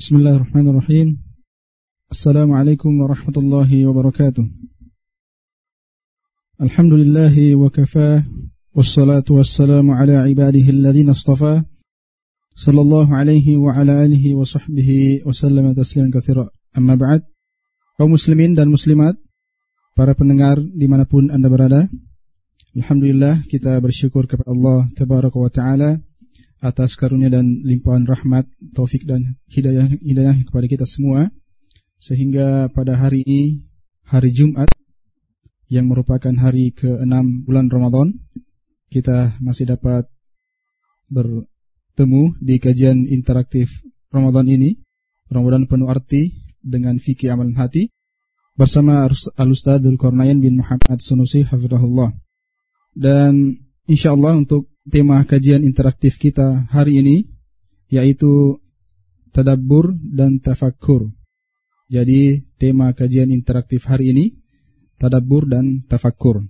بسم الله الرحمن الرحيم السلام عليكم ورحمة الله وبركاته الحمد لله وكفاه والصلاة والسلام على عباده الذين اصطفى صلى الله عليه وعلى آله وصحبه وسلم تسليما كثيرا أما بعد kaum muslimin dan muslimat para pendengar dimanapun anda berada Alhamdulillah kita bersyukur kepada Allah Tabaraka wa Ta'ala atas karunia dan limpahan rahmat, taufik dan hidayah hidayah kepada kita semua. Sehingga pada hari ini hari Jumat yang merupakan hari ke-6 bulan Ramadan kita masih dapat bertemu di kajian interaktif Ramadan ini. Ramadan penuh arti dengan fikih amalan hati. Bersama Al-Ustadzul bin Muhammad Sunusi hafizahullah. Dan insyaallah untuk tema kajian interaktif kita hari ini yaitu tadabbur dan tafakkur. Jadi tema kajian interaktif hari ini tadabbur dan tafakkur.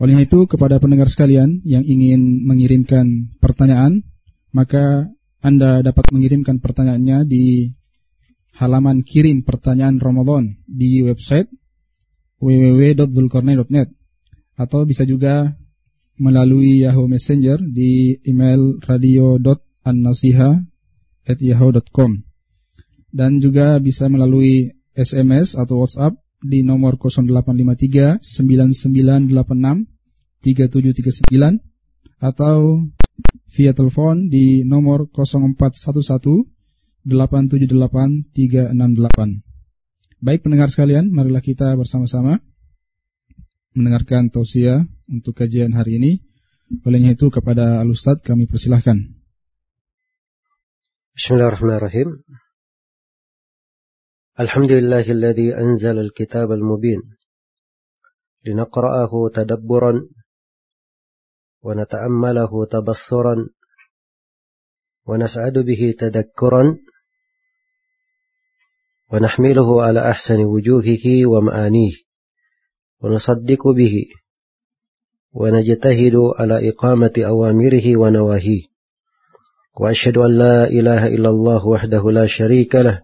Oleh itu kepada pendengar sekalian yang ingin mengirimkan pertanyaan, maka Anda dapat mengirimkan pertanyaannya di halaman kirim pertanyaan Ramadan di website www.zulkarnain.net atau bisa juga melalui Yahoo Messenger di email radio.annasiha@yahoo.com dan juga bisa melalui SMS atau WhatsApp di nomor 0853 9986 3739 atau via telepon di nomor 0411 878 368. Baik pendengar sekalian, marilah kita bersama-sama mendengarkan tausiah untuk kajian hari ini. Olehnya itu kepada Al-Ustaz kami persilahkan. Bismillahirrahmanirrahim. Alhamdulillahilladzi anzal al-kitab al-mubin. لنقرأه تدبرا ونتأمله تبصرا ونسعد به تذكرا ونحمله على أحسن وجوهه ومآنيه ونصدق به ونجتهد على إقامة أوامره ونواهيه. وأشهد أن لا إله إلا الله وحده لا شريك له.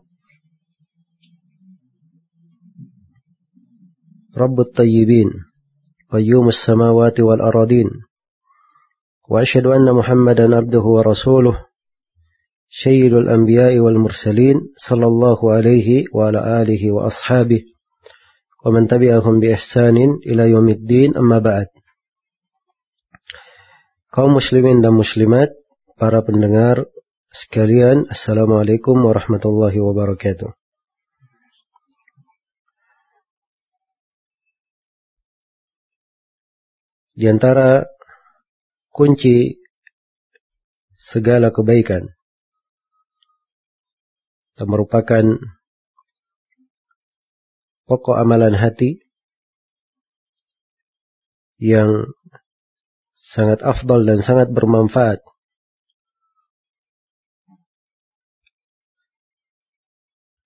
رب الطيبين قيوم السماوات والأراضين. وأشهد أن محمدا عبده ورسوله سيد الأنبياء والمرسلين صلى الله عليه وعلى آله وأصحابه. ومن تبعهم بإحسان إلى يوم الدين أما بعد kaum muslimin dan muslimat, para pendengar sekalian, Assalamualaikum warahmatullahi wabarakatuh. Di antara kunci segala kebaikan dan merupakan pokok amalan hati yang sangat afdal dan sangat bermanfaat.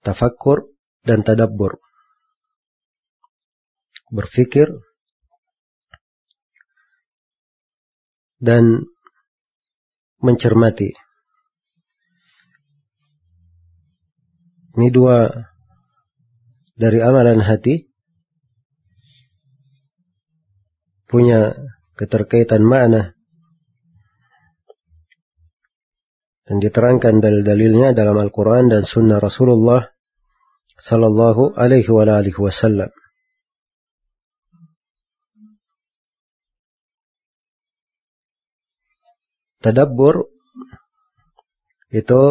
Tafakkur dan tadabbur. Berfikir dan mencermati. Ini dua dari amalan hati punya keterkaitan makna dan diterangkan dalil-dalilnya dalam Al-Quran dan Sunnah Rasulullah Sallallahu Alaihi wa alihi Wasallam. Tadabbur itu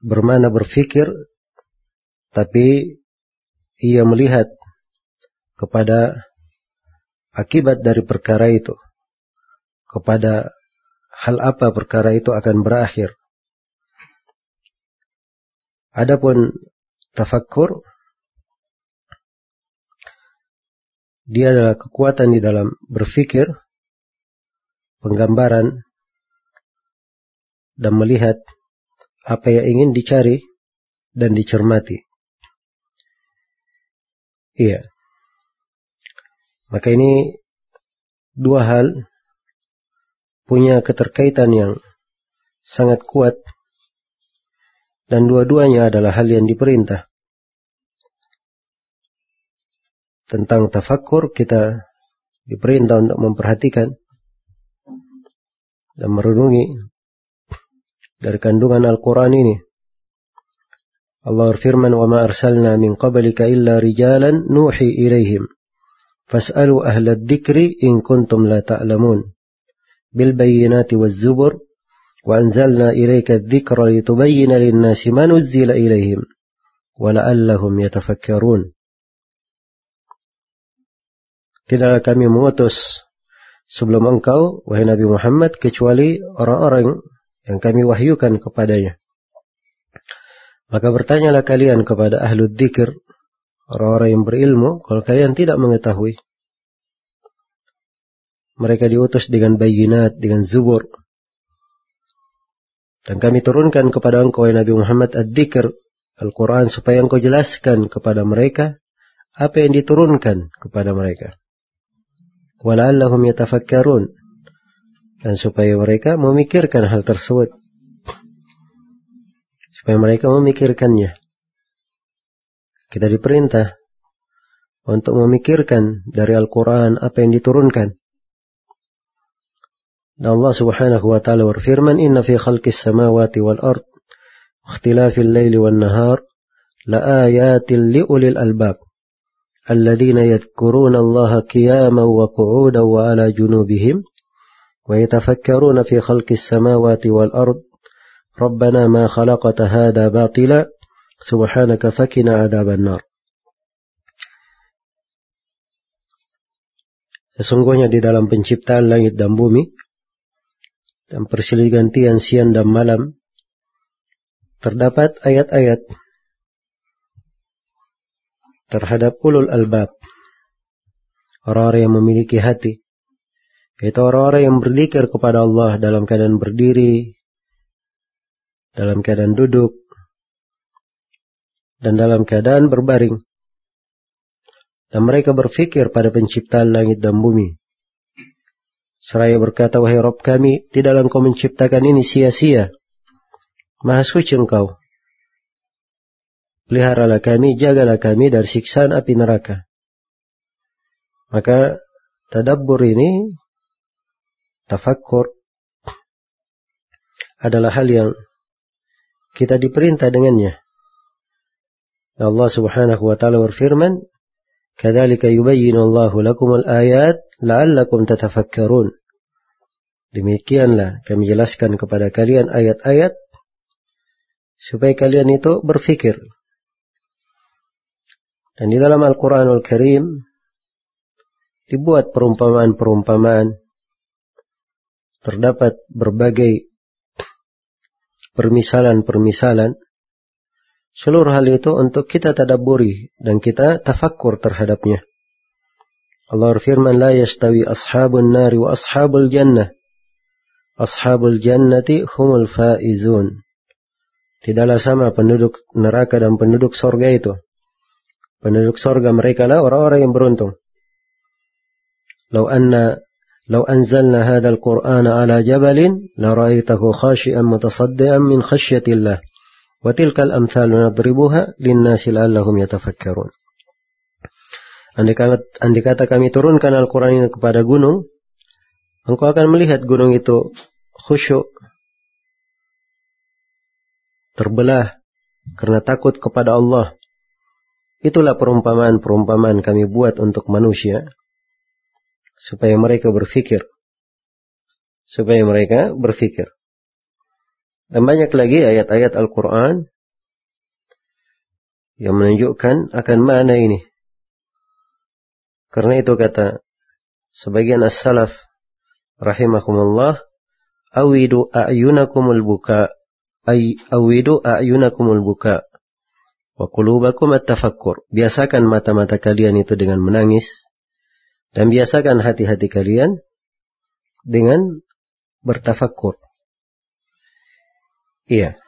bermana berfikir, tapi ia melihat kepada akibat dari perkara itu kepada hal apa perkara itu akan berakhir. Adapun tafakkur dia adalah kekuatan di dalam berfikir, penggambaran dan melihat apa yang ingin dicari dan dicermati. Iya. Maka ini dua hal punya keterkaitan yang sangat kuat Dan dua-duanya adalah hal yang diperintah. Tentang tafakkur kita diperintah untuk memperhatikan dan merenungi dari kandungan Al-Quran ini. Allah berfirman, وَمَا أَرْسَلْنَا مِنْ قَبْلِكَ إِلَّا رِجَالًا نُوحِي إِلَيْهِمْ. فَاسْأَلُوا أَهْلَ الذِّكْرِ إِن كُنتُمْ لَا تَعْلَمُونَ. بالبينات والزبر وأنزلنا إليك الذكر لتبين للناس ما نزل إليهم ولعلهم يتفكرون. Tidaklah kami mengutus sebelum engkau, wahai Nabi Muhammad, kecuali orang-orang yang kami wahyukan kepadanya. Maka bertanyalah kalian kepada ahlu dzikir, orang-orang yang berilmu, kalau kalian tidak mengetahui. Mereka diutus dengan bayinat, dengan zubur. Dan kami turunkan kepada engkau, Nabi Muhammad, ad-dikr, Al-Quran, supaya engkau jelaskan kepada mereka apa yang diturunkan kepada mereka. Wala'allahum yatafakkarun. Dan supaya mereka memikirkan hal tersebut. Supaya mereka memikirkannya. Kita diperintah untuk memikirkan dari Al-Quran apa yang diturunkan. Dan Allah Subhanahu wa taala berfirman, "Inna fi khalqis samawati wal ard ikhtilafil laili wan nahar laayatin liulil albab." الذين يذكرون الله قياما وقعودا وعلى جنوبهم ويتفكرون في خلق السماوات والأرض ربنا ما خلقت هذا باطلا سبحانك فكنا عذاب النار Sesungguhnya di dalam penciptaan langit dan bumi dan persilih gantian siang dan malam terdapat ayat-ayat terhadap ulul albab orang-orang yang memiliki hati yaitu orang-orang yang berzikir kepada Allah dalam keadaan berdiri dalam keadaan duduk dan dalam keadaan berbaring dan mereka berfikir pada penciptaan langit dan bumi Seraya berkata, wahai Rob kami, tidaklah engkau menciptakan ini sia-sia. Maha suci engkau. Peliharalah kami, jagalah kami dari siksaan api neraka. Maka tadabbur ini, tafakkur, adalah hal yang kita diperintah dengannya. Allah Subhanahu wa taala berfirman, "Kadzalika yubayyinu Allahu lakum al-ayat la'allakum tatafakkarun." Demikianlah kami jelaskan kepada kalian ayat-ayat supaya kalian itu berfikir. Dan di dalam Al-Qur'anul Karim dibuat perumpamaan-perumpamaan terdapat berbagai permisalan-permisalan. Seluruh hal itu untuk kita tadaburi dan kita tafakkur terhadapnya. Allah berfirman, La yastawi ashabun nari wa ashabul jannah. Ashabul jannati humul faizun. Tidaklah sama penduduk neraka dan penduduk sorga itu. Penduduk sorga mereka lah orang-orang yang beruntung. Lau anna لو أنزلنا هذا القرآن على جبل لرأيته خاشئا متصدئا من خشية الله وتلك الأمثال نضربها للناس لعلهم يتفكرون Andai kata, andai kata kami turunkan Al-Quran ini kepada gunung, engkau akan melihat gunung itu khusyuk, terbelah karena takut kepada Allah. Itulah perumpamaan-perumpamaan kami buat untuk manusia, supaya mereka berfikir. Supaya mereka berfikir. Dan banyak lagi ayat-ayat Al-Quran yang menunjukkan akan mana ini. Karena itu kata sebagian as-salaf rahimakumullah awidu a'yunakumul buka ay awidu a'yunakumul buka wa qulubakum at-tafakkur. Biasakan mata-mata kalian itu dengan menangis dan biasakan hati-hati kalian dengan bertafakkur. Iya.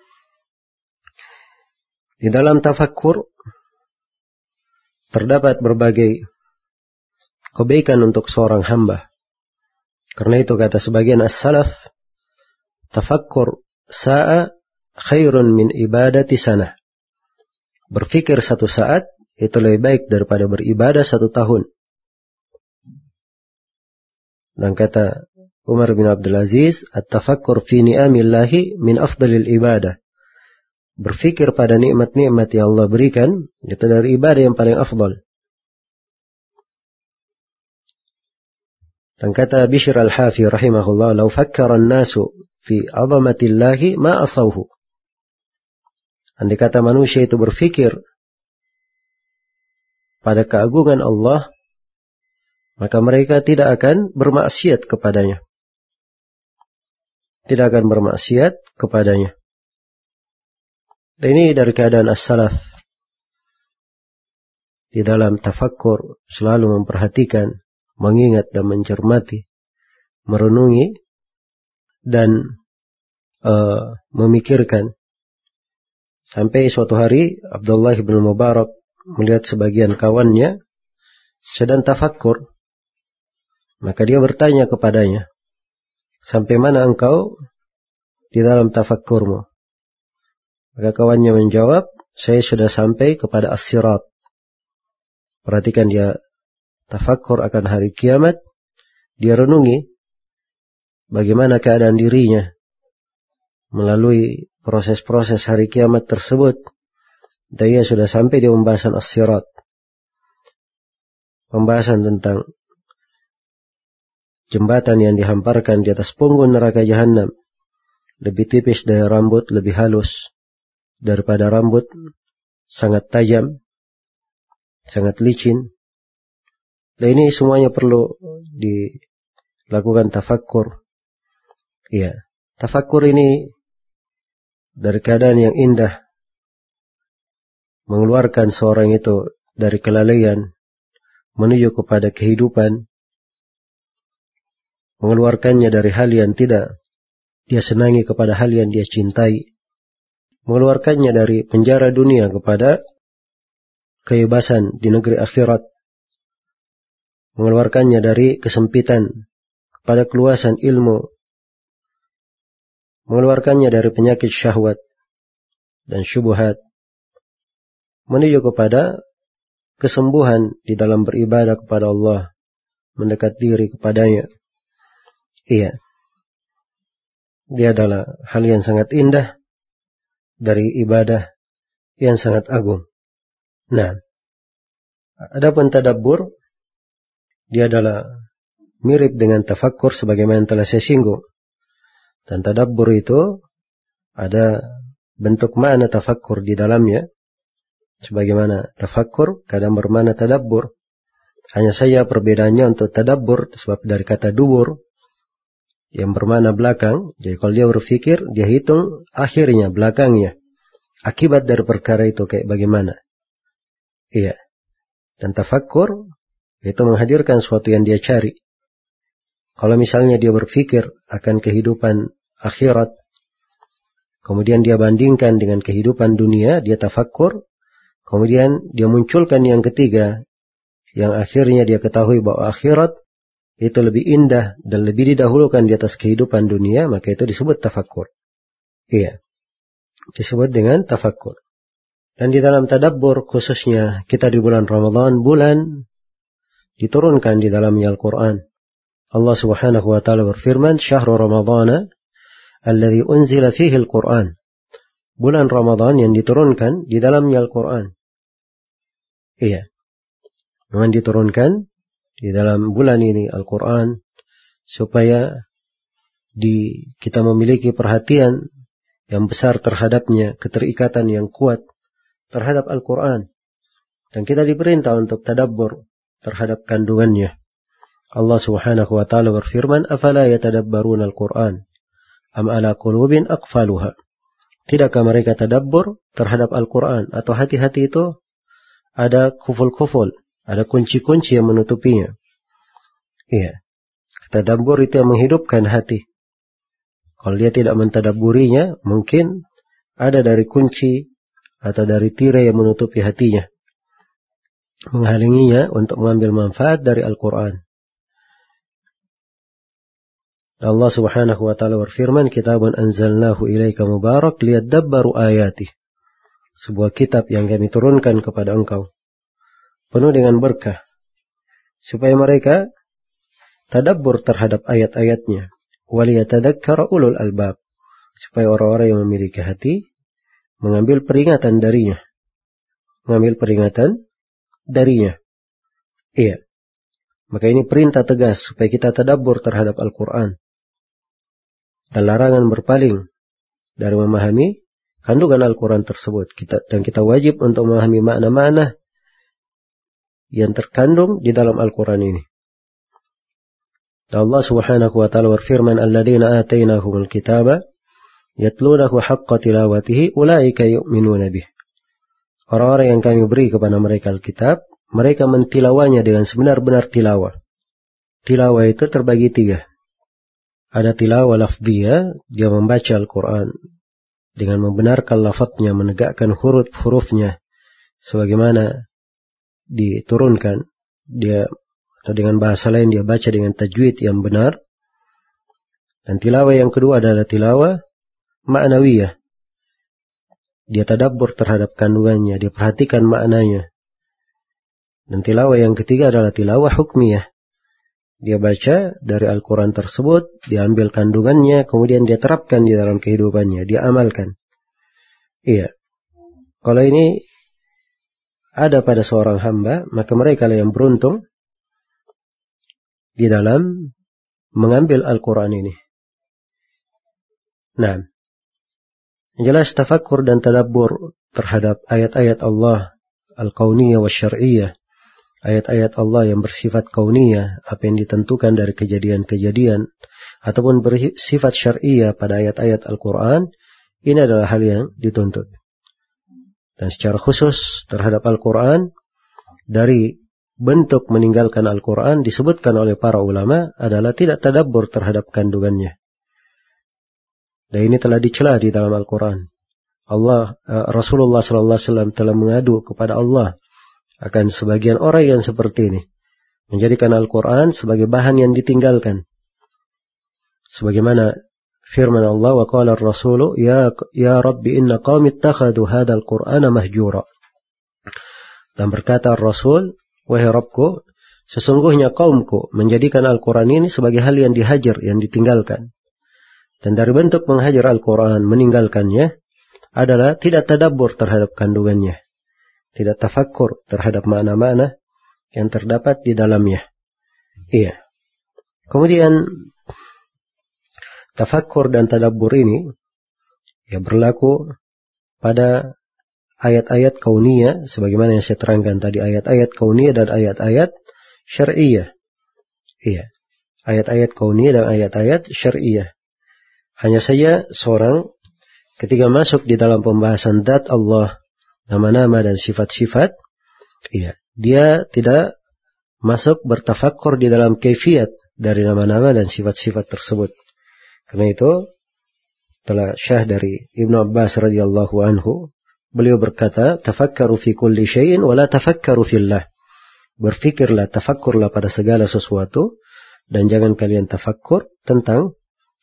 Di dalam tafakkur terdapat berbagai kebaikan untuk seorang hamba. Karena itu kata sebagian as-salaf, tafakkur sa'a khairun min ibadati sana. Berpikir satu saat itu lebih baik daripada beribadah satu tahun. Dan kata Umar bin Abdul Aziz, At-tafakkur fi ni'amillahi min afdalil ibadah. Berfikir pada nikmat-nikmat yang Allah berikan, itu dari ibadah yang paling afdal. Dan kata Bishr al-Hafi rahimahullah, "Lau fakkara nasu fi 'azamatillahi ma asawhu." Andai kata manusia itu berfikir pada keagungan Allah, maka mereka tidak akan bermaksiat kepadanya. Tidak akan bermaksiat kepadanya. Dan ini dari keadaan as-salaf. Di dalam tafakkur selalu memperhatikan, mengingat dan mencermati, merenungi, dan uh, memikirkan. Sampai suatu hari Abdullah bin Mubarak melihat sebagian kawannya sedang tafakkur. Maka dia bertanya kepadanya, sampai mana engkau di dalam tafakkurmu? Maka kawannya menjawab, saya sudah sampai kepada as-sirat. Perhatikan dia tafakkur akan hari kiamat, dia renungi bagaimana keadaan dirinya melalui proses-proses hari kiamat tersebut dia sudah sampai di pembahasan as-sirat. Pembahasan tentang jembatan yang dihamparkan di atas punggung neraka jahanam. Lebih tipis dari rambut, lebih halus daripada rambut, sangat tajam, sangat licin. Dan ini semuanya perlu dilakukan tafakkur. Iya, tafakkur ini dari keadaan yang indah mengeluarkan seorang itu dari kelalaian menuju kepada kehidupan, mengeluarkannya dari hal yang tidak dia senangi kepada hal yang dia cintai, mengeluarkannya dari penjara dunia kepada kebebasan di negeri akhirat, mengeluarkannya dari kesempitan kepada keluasan ilmu, mengeluarkannya dari penyakit syahwat dan syubhat, menuju kepada kesembuhan di dalam beribadah kepada Allah, mendekat diri kepadanya. Iya. Dia adalah hal yang sangat indah dari ibadah yang sangat agung. Nah, adapun tadabbur dia adalah mirip dengan tafakkur sebagaimana yang telah saya singgung. Dan tadabbur itu ada bentuk mana tafakkur di dalamnya Sebagaimana tafakkur kadang bermana tadabbur. Hanya saja perbedaannya untuk tadabbur sebab dari kata dubur yang bermana belakang. Jadi kalau dia berpikir, dia hitung akhirnya, belakangnya. Akibat dari perkara itu kayak bagaimana. Iya. Dan tafakkur itu menghadirkan sesuatu yang dia cari. Kalau misalnya dia berpikir akan kehidupan akhirat, kemudian dia bandingkan dengan kehidupan dunia, dia tafakkur, Kemudian dia munculkan yang ketiga, yang akhirnya dia ketahui bahwa akhirat itu lebih indah dan lebih didahulukan di atas kehidupan dunia, maka itu disebut tafakkur. Iya. Disebut dengan tafakkur. Dan di dalam tadabbur khususnya kita di bulan Ramadan, bulan diturunkan di dalamnya Al-Quran. Allah subhanahu wa ta'ala berfirman, Syahrul Ramadana, alladhi unzila fihi Al-Quran. Bulan Ramadan yang diturunkan di dalamnya Al-Quran. Iya. Memang diturunkan di dalam bulan ini Al-Quran supaya di kita memiliki perhatian yang besar terhadapnya, keterikatan yang kuat terhadap Al-Quran. Dan kita diperintah untuk tadabbur terhadap kandungannya. Allah subhanahu wa ta'ala berfirman, Afala yatadabbarun Al-Quran, am ala qulubin aqfaluha. Tidakkah mereka tadabbur terhadap Al-Quran atau hati-hati itu ada kuful-kuful, ada kunci-kunci yang menutupinya. Iya. Tadabbur itu yang menghidupkan hati. Kalau dia tidak mentadaburinya, mungkin ada dari kunci atau dari tirai yang menutupi hatinya. Menghalanginya untuk mengambil manfaat dari Al-Quran. Allah Subhanahu wa taala berfirman, "Kitabun anzalnahu ilaika mubarak liyadabbaru ayati." Sebuah kitab yang kami turunkan kepada engkau penuh dengan berkah supaya mereka tadabbur terhadap ayat-ayatnya. Waliyatadzakkara ulul albab supaya orang-orang yang memiliki hati mengambil peringatan darinya. Mengambil peringatan darinya. Iya. Maka ini perintah tegas supaya kita tadabbur terhadap Al-Quran. Dan larangan berpaling dari memahami kandungan Al-Quran tersebut. Kita, dan kita wajib untuk memahami makna-makna yang terkandung di dalam Al-Quran ini. Allah subhanahu wa ta'ala berfirman, Alladzina atainahumul kitaba, yatlunahu haqqa tilawatihi, ulaika yu'minuna bih. Orang-orang yang kami beri kepada mereka Alkitab, mereka mentilawanya dengan sebenar-benar tilawah. Tilawah itu terbagi tiga. Ada tilawah lafdiyah, dia membaca Al-Quran dengan membenarkan lafadznya, menegakkan huruf-hurufnya sebagaimana diturunkan. Dia atau dengan bahasa lain dia baca dengan tajwid yang benar. Dan tilawah yang kedua adalah tilawah ma'nawiyah. Dia tadabbur terhadap kandungannya, dia perhatikan maknanya. Dan tilawah yang ketiga adalah tilawah hukmiyah. Dia baca dari Al-Quran tersebut, diambil kandungannya, kemudian dia terapkan di dalam kehidupannya, dia amalkan. Iya. Kalau ini ada pada seorang hamba, maka mereka yang beruntung di dalam mengambil Al-Quran ini. Nah, jelas tafakkur dan tadabbur terhadap ayat-ayat Allah al-kauniyah wa syar'iyah ayat-ayat Allah yang bersifat kauniyah, apa yang ditentukan dari kejadian-kejadian, ataupun bersifat syariah pada ayat-ayat Al-Quran, ini adalah hal yang dituntut. Dan secara khusus terhadap Al-Quran, dari bentuk meninggalkan Al-Quran disebutkan oleh para ulama adalah tidak tadabbur terhadap kandungannya. Dan ini telah dicela di dalam Al-Quran. Allah uh, Rasulullah sallallahu alaihi wasallam telah mengadu kepada Allah akan sebagian orang yang seperti ini. Menjadikan Al-Quran sebagai bahan yang ditinggalkan. Sebagaimana firman Allah wa qala ar-rasulu ya ya rabbi inna qaumi ittakhadhu hadzal qur'ana mahjura. Dan berkata Rasul, wahai Rabbku, sesungguhnya kaumku menjadikan Al-Quran ini sebagai hal yang dihajar, yang ditinggalkan. Dan dari bentuk menghajar Al-Quran, meninggalkannya, adalah tidak tadabbur terhadap kandungannya tidak tafakkur terhadap makna-makna yang terdapat di dalamnya. Iya. Kemudian tafakkur dan tadabbur ini ya berlaku pada ayat-ayat kauniyah sebagaimana yang saya terangkan tadi ayat-ayat kauniyah dan ayat-ayat syar'iyah. Iya. Ayat-ayat kauniyah dan ayat-ayat syar'iyah. Hanya saja seorang ketika masuk di dalam pembahasan dat Allah nama-nama dan sifat-sifat, iya, dia tidak masuk bertafakur di dalam kefiat dari nama-nama dan sifat-sifat tersebut. Karena itu telah syah dari Ibnu Abbas radhiyallahu anhu, beliau berkata, "Tafakkaru fi kulli syai'in wa la tafakkaru fillah." Berfikirlah, tafakkurlah pada segala sesuatu dan jangan kalian tafakkur tentang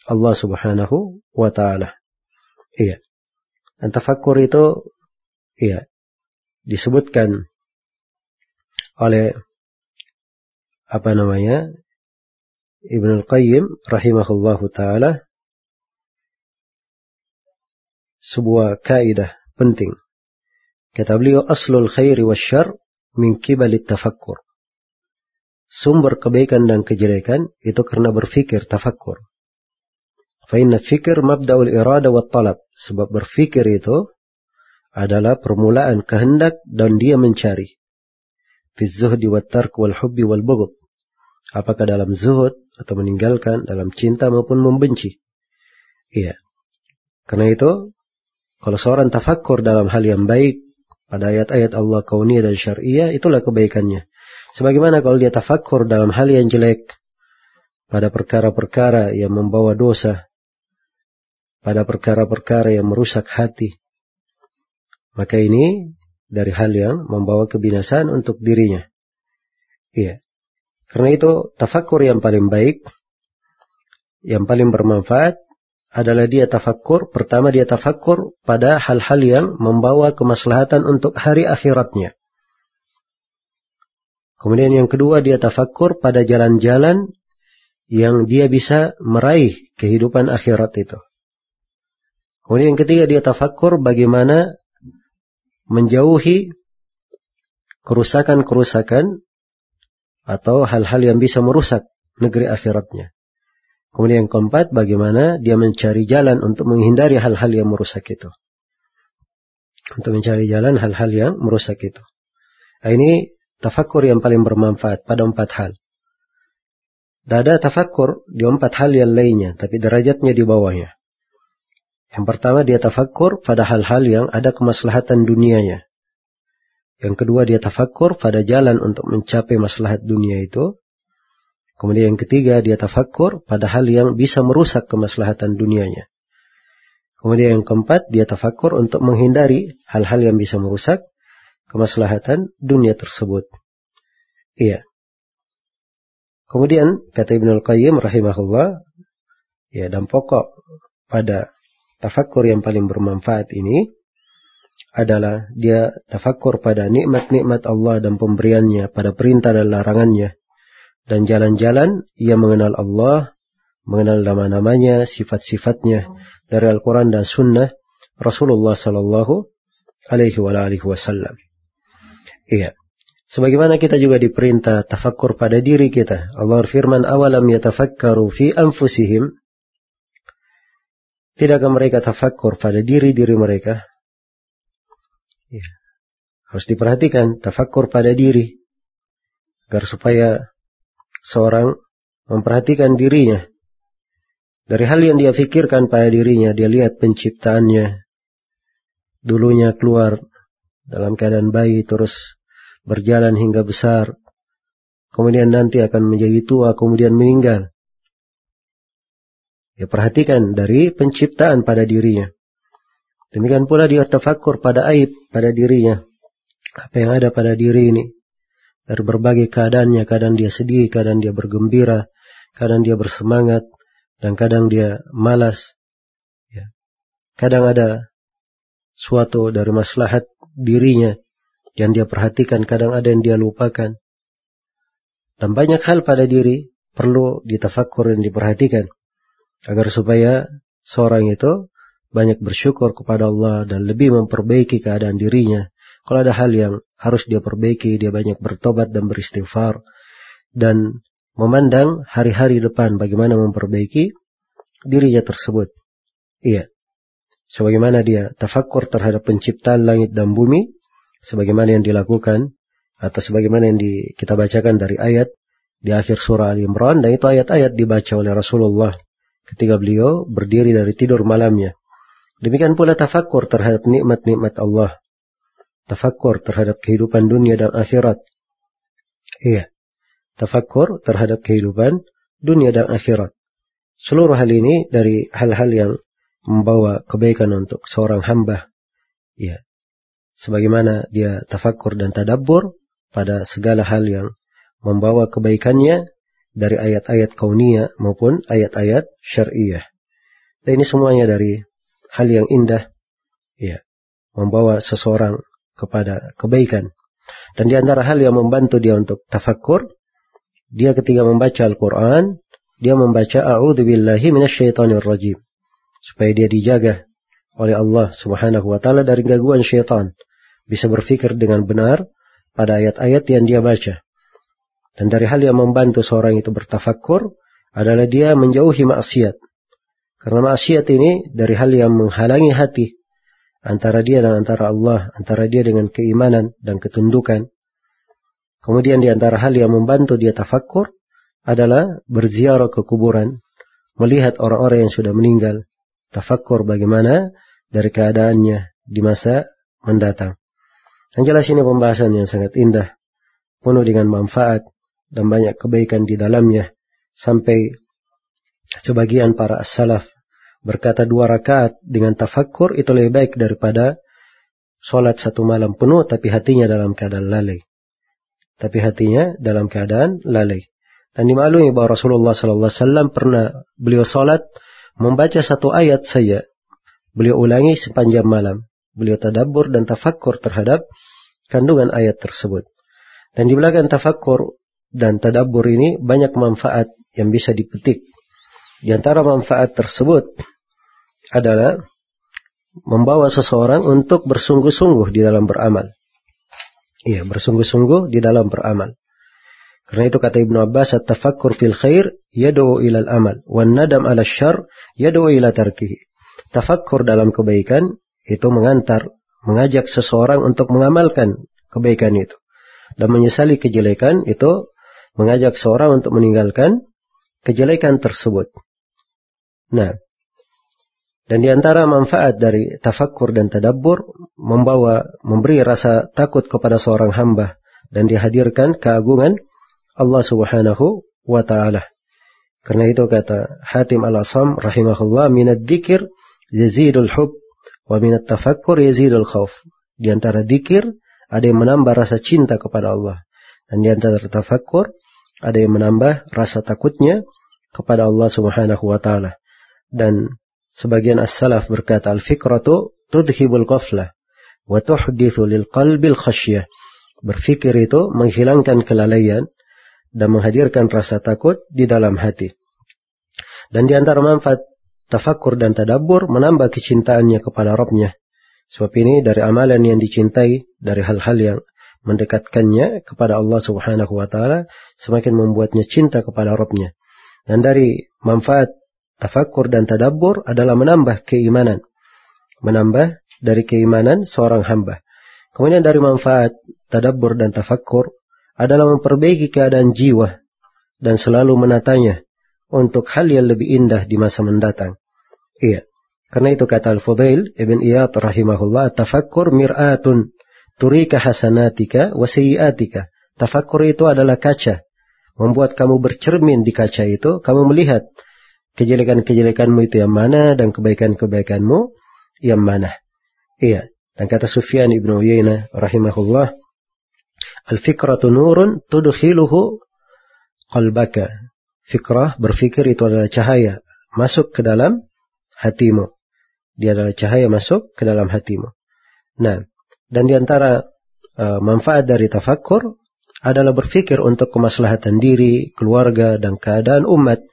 Allah Subhanahu wa taala. Iya. Dan tafakkur itu ya disebutkan oleh apa namanya Ibnu Al-Qayyim rahimahullahu taala sebuah kaidah penting. Kata beliau aslul khairi wasyarr min kibali tafakkur. Sumber kebaikan dan kejelekan itu karena berfikir tafakkur. Fa inna fikir mabda'ul irada wa talab. Sebab berfikir itu adalah permulaan kehendak dan dia mencari. Fi zuhdi wa tark wal hubbi wal bughd. Apakah dalam zuhud atau meninggalkan, dalam cinta maupun membenci. Iya. Karena itu, kalau seorang tafakkur dalam hal yang baik, pada ayat-ayat Allah kauniyah dan syariah, itulah kebaikannya. Sebagaimana kalau dia tafakkur dalam hal yang jelek, pada perkara-perkara yang membawa dosa, pada perkara-perkara yang merusak hati, maka ini dari hal yang membawa kebinasaan untuk dirinya. Iya. Karena itu tafakur yang paling baik yang paling bermanfaat adalah dia tafakkur. Pertama dia tafakkur pada hal-hal yang membawa kemaslahatan untuk hari akhiratnya. Kemudian yang kedua dia tafakkur pada jalan-jalan yang dia bisa meraih kehidupan akhirat itu. Kemudian yang ketiga dia tafakkur bagaimana menjauhi kerusakan-kerusakan atau hal-hal yang bisa merusak negeri akhiratnya. Kemudian yang keempat, bagaimana dia mencari jalan untuk menghindari hal-hal yang merusak itu. Untuk mencari jalan hal-hal yang merusak itu. Nah, ini tafakur yang paling bermanfaat pada empat hal. Tidak ada tafakur di empat hal yang lainnya, tapi derajatnya di bawahnya. Yang pertama dia tafakur pada hal-hal yang ada kemaslahatan dunianya. Yang kedua dia tafakur pada jalan untuk mencapai maslahat dunia itu. Kemudian yang ketiga dia tafakkur pada hal yang bisa merusak kemaslahatan dunianya. Kemudian yang keempat dia tafakkur untuk menghindari hal-hal yang bisa merusak kemaslahatan dunia tersebut. Iya. Kemudian kata Ibnu Al-Qayyim rahimahullah, ya dan pokok pada tafakkur yang paling bermanfaat ini adalah dia tafakkur pada nikmat-nikmat Allah dan pemberiannya, pada perintah dan larangannya, dan jalan-jalan ia mengenal Allah, mengenal nama-namanya, sifat-sifatnya dari Al-Quran dan Sunnah Rasulullah Sallallahu Alaihi Wasallam. Iya. Sebagaimana kita juga diperintah tafakkur pada diri kita. Allah firman awalam yatafakkaru fi anfusihim. Tidakkah mereka tafakkur pada diri-diri mereka? Harus diperhatikan tafakkur pada diri. Agar supaya seorang memperhatikan dirinya. Dari hal yang dia pikirkan pada dirinya, dia lihat penciptaannya. Dulunya keluar dalam keadaan bayi, terus berjalan hingga besar. Kemudian nanti akan menjadi tua, kemudian meninggal. Ya perhatikan dari penciptaan pada dirinya. Demikian pula dia tafakkur pada aib pada dirinya. Apa yang ada pada diri ini dari berbagai keadaannya, kadang dia sedih, kadang dia bergembira, kadang dia bersemangat, dan kadang dia malas. Ya. Kadang ada suatu dari maslahat dirinya yang dia perhatikan, kadang ada yang dia lupakan. Dan banyak hal pada diri perlu ditafakur dan diperhatikan. Agar supaya seorang itu banyak bersyukur kepada Allah dan lebih memperbaiki keadaan dirinya. Kalau ada hal yang harus dia perbaiki, dia banyak bertobat dan beristighfar dan memandang hari-hari depan bagaimana memperbaiki dirinya tersebut. Iya. Sebagaimana dia tafakur terhadap penciptaan langit dan bumi, sebagaimana yang dilakukan atau sebagaimana yang di, kita bacakan dari ayat di akhir surah Al Imran dan itu ayat-ayat dibaca oleh Rasulullah ketika beliau berdiri dari tidur malamnya. Demikian pula tafakur terhadap nikmat-nikmat Allah Tafakkur terhadap kehidupan dunia dan akhirat. Iya. Tafakkur terhadap kehidupan dunia dan akhirat. Seluruh hal ini dari hal-hal yang membawa kebaikan untuk seorang hamba. Iya. Sebagaimana dia tafakkur dan tadabbur pada segala hal yang membawa kebaikannya dari ayat-ayat kaunia maupun ayat-ayat syariah. Dan ini semuanya dari hal yang indah. Ya, membawa seseorang kepada kebaikan. Dan di antara hal yang membantu dia untuk tafakkur, dia ketika membaca Al-Quran, dia membaca A'udzubillahi minasyaitonir rajim. Supaya dia dijaga oleh Allah subhanahu wa ta'ala dari gangguan syaitan. Bisa berfikir dengan benar pada ayat-ayat yang dia baca. Dan dari hal yang membantu seorang itu bertafakkur adalah dia menjauhi maksiat. Karena maksiat ini dari hal yang menghalangi hati antara dia dan antara Allah, antara dia dengan keimanan dan ketundukan. Kemudian di antara hal yang membantu dia tafakkur adalah berziarah ke kuburan, melihat orang-orang yang sudah meninggal, tafakkur bagaimana dari keadaannya di masa mendatang. Yang jelas ini pembahasan yang sangat indah, penuh dengan manfaat dan banyak kebaikan di dalamnya, sampai sebagian para as-salaf berkata dua rakaat dengan tafakkur itu lebih baik daripada sholat satu malam penuh tapi hatinya dalam keadaan lalai. Tapi hatinya dalam keadaan lalai. Dan dimaklumi bahwa Rasulullah wasallam pernah beliau salat membaca satu ayat saja. Beliau ulangi sepanjang malam. Beliau tadabbur dan tafakkur terhadap kandungan ayat tersebut. Dan di belakang tafakkur dan tadabbur ini banyak manfaat yang bisa dipetik. Di antara manfaat tersebut adalah membawa seseorang untuk bersungguh-sungguh di dalam beramal. Iya, bersungguh-sungguh di dalam beramal. Karena itu kata Ibnu Abbas, at-tafakkur fil khair yad'u ila al-amal, wan nadam 'ala syarr yad'u ila tarkihi. Tafakkur dalam kebaikan itu mengantar, mengajak seseorang untuk mengamalkan kebaikan itu. Dan menyesali kejelekan itu mengajak seorang untuk meninggalkan kejelekan tersebut. Nah, dan di antara manfaat dari tafakkur dan tadabbur membawa memberi rasa takut kepada seorang hamba dan dihadirkan keagungan Allah Subhanahu wa taala. Karena itu kata Hatim Al-Asam rahimahullah minad dzikir yazidul hub wa minat tafakkur yazidul khauf. Di antara dzikir ada yang menambah rasa cinta kepada Allah dan di antara tafakkur ada yang menambah rasa takutnya kepada Allah Subhanahu wa taala. Dan Sebagian as-salaf berkata al-fikratu tudhibul qaflah wa tuhdithu lil qalbil khasyah. Berfikir itu menghilangkan kelalaian dan menghadirkan rasa takut di dalam hati. Dan di antara manfaat tafakur dan tadabbur menambah kecintaannya kepada Rabbnya. Sebab ini dari amalan yang dicintai, dari hal-hal yang mendekatkannya kepada Allah Subhanahu wa taala semakin membuatnya cinta kepada Rabbnya. Dan dari manfaat Tafakkur dan tadabbur adalah menambah keimanan. Menambah dari keimanan seorang hamba. Kemudian dari manfaat tadabbur dan tafakkur adalah memperbaiki keadaan jiwa dan selalu menatanya untuk hal yang lebih indah di masa mendatang. Iya. Karena itu kata Al-Fudail Ibn Iyad rahimahullah, tafakkur mir'atun turika hasanatika wa sayyiatika. Tafakkur itu adalah kaca. Membuat kamu bercermin di kaca itu, kamu melihat kejelekan-kejelekanmu itu yang mana dan kebaikan-kebaikanmu yang mana. Iya. Dan kata Sufyan ibnu Uyainah rahimahullah, Al-fikratu nurun tudkhiluhu qalbaka. Fikrah berfikir itu adalah cahaya masuk ke dalam hatimu. Dia adalah cahaya masuk ke dalam hatimu. Nah, dan di antara uh, manfaat dari tafakkur adalah berfikir untuk kemaslahatan diri, keluarga, dan keadaan umat.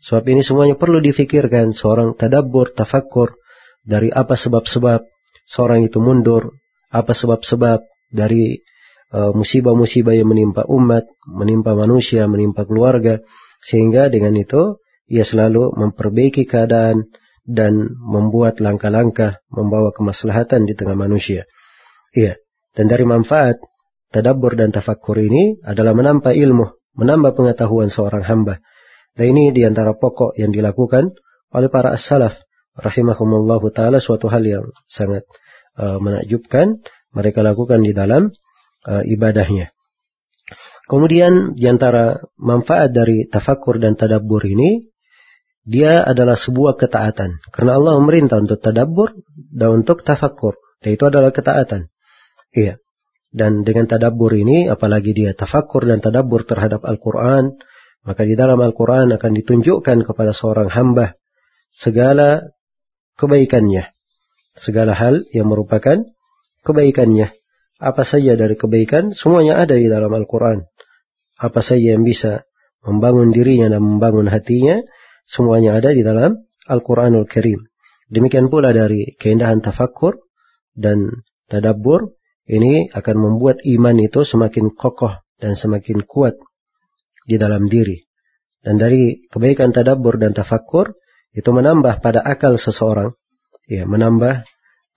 Sebab ini semuanya perlu difikirkan seorang tadabbur, tafakkur dari apa sebab-sebab seorang itu mundur, apa sebab-sebab dari uh, musibah-musibah yang menimpa umat, menimpa manusia, menimpa keluarga, sehingga dengan itu ia selalu memperbaiki keadaan dan membuat langkah-langkah membawa kemaslahatan di tengah manusia. Iya, dan dari manfaat tadabbur dan tafakkur ini adalah menambah ilmu, menambah pengetahuan seorang hamba dan ini di antara pokok yang dilakukan oleh para as-salaf rahimahumullahu taala suatu hal yang sangat uh, menakjubkan mereka lakukan di dalam uh, ibadahnya. Kemudian di antara manfaat dari tafakur dan tadabbur ini dia adalah sebuah ketaatan karena Allah memerintah untuk tadabbur dan untuk tafakur dan itu adalah ketaatan. Iya. Dan dengan tadabbur ini apalagi dia tafakur dan tadabbur terhadap Al-Qur'an maka di dalam Al-Quran akan ditunjukkan kepada seorang hamba segala kebaikannya. Segala hal yang merupakan kebaikannya. Apa saja dari kebaikan, semuanya ada di dalam Al-Quran. Apa saja yang bisa membangun dirinya dan membangun hatinya, semuanya ada di dalam Al-Quranul Karim. Demikian pula dari keindahan tafakkur dan tadabbur, ini akan membuat iman itu semakin kokoh dan semakin kuat di dalam diri. Dan dari kebaikan tadabbur dan tafakkur itu menambah pada akal seseorang, ya, menambah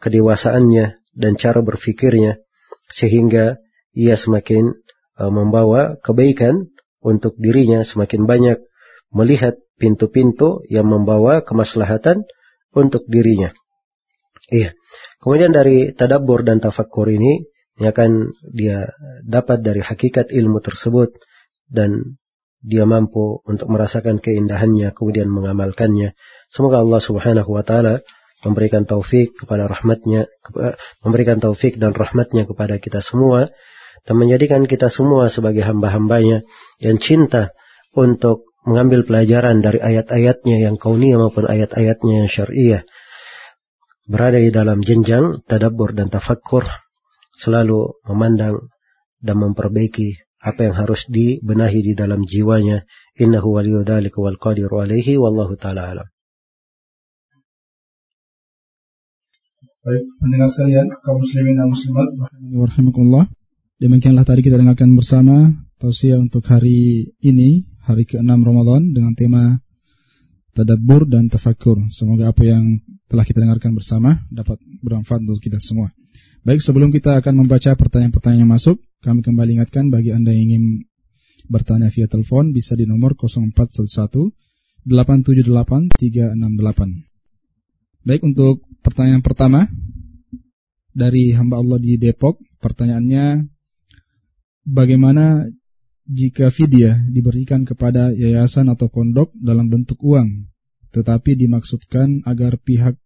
kedewasaannya dan cara berfikirnya sehingga ia semakin uh, membawa kebaikan untuk dirinya semakin banyak melihat pintu-pintu yang membawa kemaslahatan untuk dirinya. Iya. Kemudian dari tadabbur dan tafakkur ini yang akan dia dapat dari hakikat ilmu tersebut dan dia mampu untuk merasakan keindahannya kemudian mengamalkannya. Semoga Allah Subhanahu wa taala memberikan taufik kepada rahmatnya, memberikan taufik dan rahmatnya kepada kita semua dan menjadikan kita semua sebagai hamba-hambanya yang cinta untuk mengambil pelajaran dari ayat-ayatnya yang kauniyah maupun ayat-ayatnya yang syariah berada di dalam jenjang tadabbur dan tafakkur selalu memandang dan memperbaiki apa yang harus dibenahi di dalam jiwanya innahu waliyu dzalika wal qadiru alaihi wallahu taala alam Baik, pendengar sekalian, kaum muslimin dan muslimat, rahimakumullah. Demikianlah tadi kita dengarkan bersama tausiah untuk hari ini, hari ke-6 Ramadan dengan tema tadabbur dan tafakur. Semoga apa yang telah kita dengarkan bersama dapat bermanfaat untuk kita semua. Baik, sebelum kita akan membaca pertanyaan-pertanyaan yang masuk, kami kembali ingatkan bagi Anda yang ingin bertanya via telepon bisa di nomor 0411 878 368. Baik, untuk pertanyaan pertama dari hamba Allah di Depok, pertanyaannya bagaimana jika fidyah diberikan kepada yayasan atau pondok dalam bentuk uang, tetapi dimaksudkan agar pihak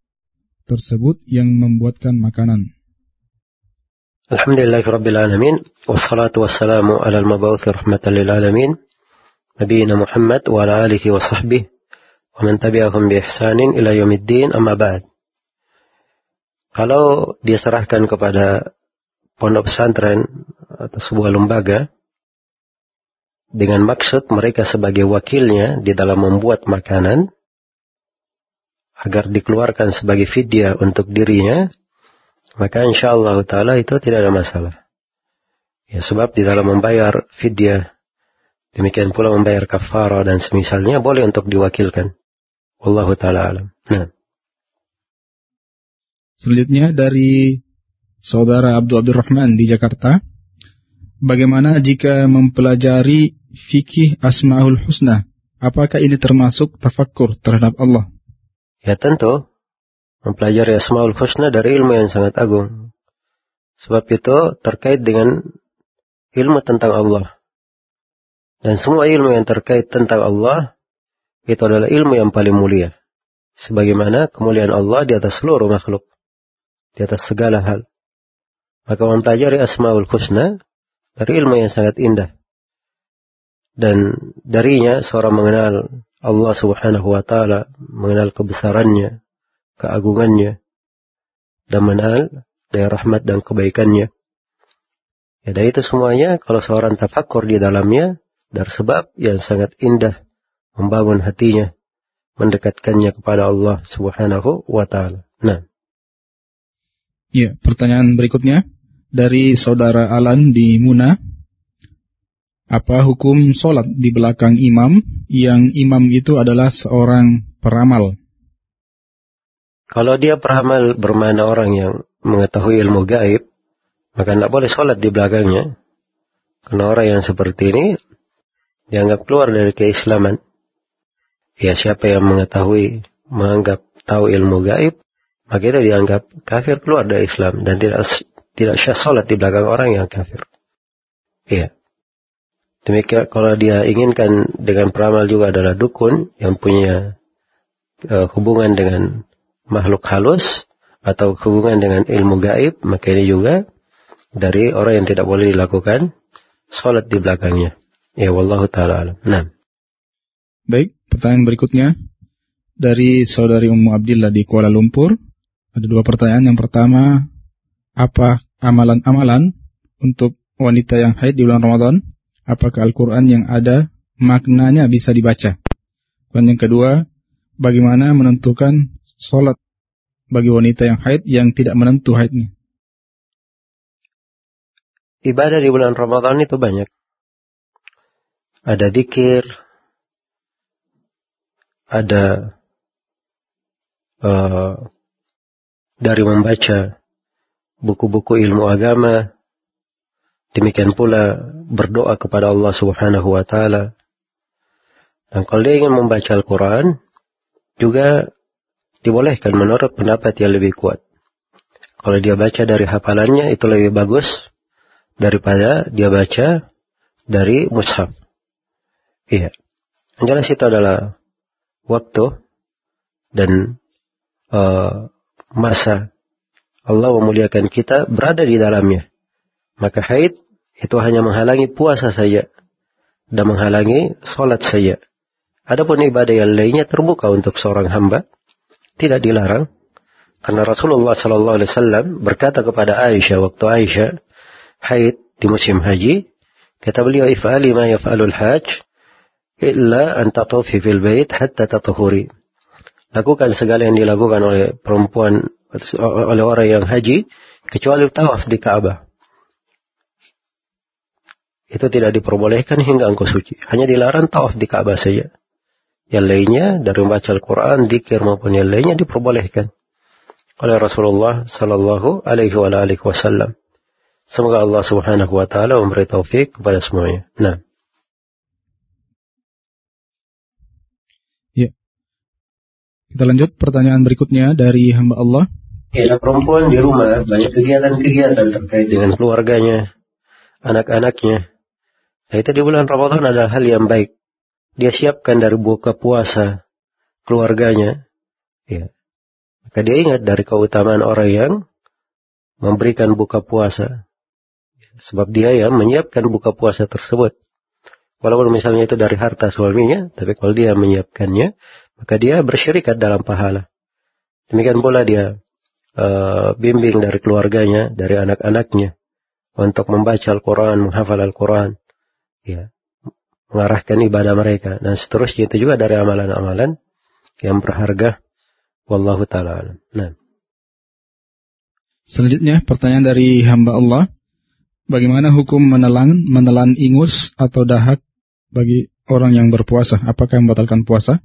tersebut yang membuatkan makanan. Wassalatu wassalamu ala al-mabawthi rahmatan lil alamin. Nabiina Muhammad wa ala alihi wa sahbihi Wa man tabi'ahum bi ihsanin ila yaumiddin. Amma ba'd. Kalau dia serahkan kepada pondok pesantren atau sebuah lembaga dengan maksud mereka sebagai wakilnya di dalam membuat makanan agar dikeluarkan sebagai fidyah untuk dirinya, maka insya Allah taala itu tidak ada masalah. Ya sebab di dalam membayar fidyah demikian pula membayar kafara dan semisalnya boleh untuk diwakilkan. Wallahu taala alam. Nah. Selanjutnya dari saudara Abdul Abdurrahman di Jakarta. Bagaimana jika mempelajari fikih Asmaul Husna? Apakah ini termasuk tafakkur terhadap Allah? Ya tentu. Mempelajari Asmaul Husna dari ilmu yang sangat agung. Sebab itu terkait dengan ilmu tentang Allah. Dan semua ilmu yang terkait tentang Allah itu adalah ilmu yang paling mulia. Sebagaimana kemuliaan Allah di atas seluruh makhluk. Di atas segala hal. Maka mempelajari Asmaul Husna dari ilmu yang sangat indah. Dan darinya seorang mengenal Allah subhanahu wa ta'ala, mengenal kebesarannya, keagungannya, dan mengenal dari rahmat dan kebaikannya. Ya, dan itu semuanya kalau seorang tafakur di dalamnya, dari sebab yang sangat indah, membangun hatinya, mendekatkannya kepada Allah subhanahu wa ta'ala. Nah. Ya, pertanyaan berikutnya dari saudara Alan di Muna. Apa hukum sholat di belakang imam yang imam itu adalah seorang peramal? Kalau dia peramal bermana orang yang mengetahui ilmu gaib, maka tidak boleh sholat di belakangnya. Karena orang yang seperti ini dianggap keluar dari keislaman. Ya siapa yang mengetahui, menganggap tahu ilmu gaib, maka itu dianggap kafir keluar dari Islam dan tidak tidak syah sholat di belakang orang yang kafir. Iya. Demikian kalau dia inginkan dengan peramal juga adalah dukun yang punya uh, hubungan dengan makhluk halus atau hubungan dengan ilmu gaib, maka ini juga dari orang yang tidak boleh dilakukan sholat di belakangnya. Ya wallahu taala alam. Nah. Baik, pertanyaan berikutnya dari saudari Ummu Abdillah di Kuala Lumpur. Ada dua pertanyaan. Yang pertama, apa amalan-amalan untuk wanita yang haid di bulan Ramadan? Apakah Al-Quran yang ada maknanya bisa dibaca? Dan yang kedua, bagaimana menentukan sholat bagi wanita yang haid yang tidak menentu haidnya? Ibadah di bulan Ramadan itu banyak. Ada dikir, ada uh, dari membaca buku-buku ilmu agama, demikian pula berdoa kepada Allah Subhanahu wa taala. Dan kalau dia ingin membaca Al-Quran, juga dibolehkan menurut pendapat yang lebih kuat. Kalau dia baca dari hafalannya itu lebih bagus daripada dia baca dari mushaf. Iya. Yang jelas itu adalah waktu dan uh, masa Allah memuliakan kita berada di dalamnya. Maka haid itu hanya menghalangi puasa saja. dan menghalangi sholat saja. Adapun ibadah yang lainnya terbuka untuk seorang hamba, tidak dilarang. Karena Rasulullah Sallallahu Alaihi Wasallam berkata kepada Aisyah waktu Aisyah haid di musim haji, kata beliau if'ali ma yaf'alul hajj illa an tatufi fil bait hatta tatuhuri. Lakukan segala yang dilakukan oleh perempuan oleh orang yang haji kecuali tawaf di Ka'bah. Itu tidak diperbolehkan hingga engkau suci. Hanya dilarang tawaf di Ka'bah saja. Yang lainnya dari membaca Al-Quran, dikir maupun yang lainnya diperbolehkan oleh Rasulullah Sallallahu Alaihi Wasallam. Semoga Allah Subhanahu Wa Taala memberi taufik kepada semuanya. Nah. Ya. Kita lanjut pertanyaan berikutnya dari hamba Allah. Ya, perempuan di rumah banyak kegiatan-kegiatan terkait dengan keluarganya, anak-anaknya. Nah, itu di bulan Ramadan adalah hal yang baik dia siapkan dari buka puasa keluarganya, ya, maka dia ingat dari keutamaan orang yang memberikan buka puasa. Sebab dia yang menyiapkan buka puasa tersebut. Walaupun misalnya itu dari harta suaminya, tapi kalau dia menyiapkannya, maka dia bersyirikat dalam pahala. Demikian pula dia uh, bimbing dari keluarganya, dari anak-anaknya, untuk membaca Al-Quran, menghafal Al-Quran. Ya mengarahkan ibadah mereka dan seterusnya itu juga dari amalan-amalan yang berharga wallahu taala Nah. Selanjutnya pertanyaan dari hamba Allah, bagaimana hukum menelan menelan ingus atau dahak bagi orang yang berpuasa? Apakah membatalkan puasa?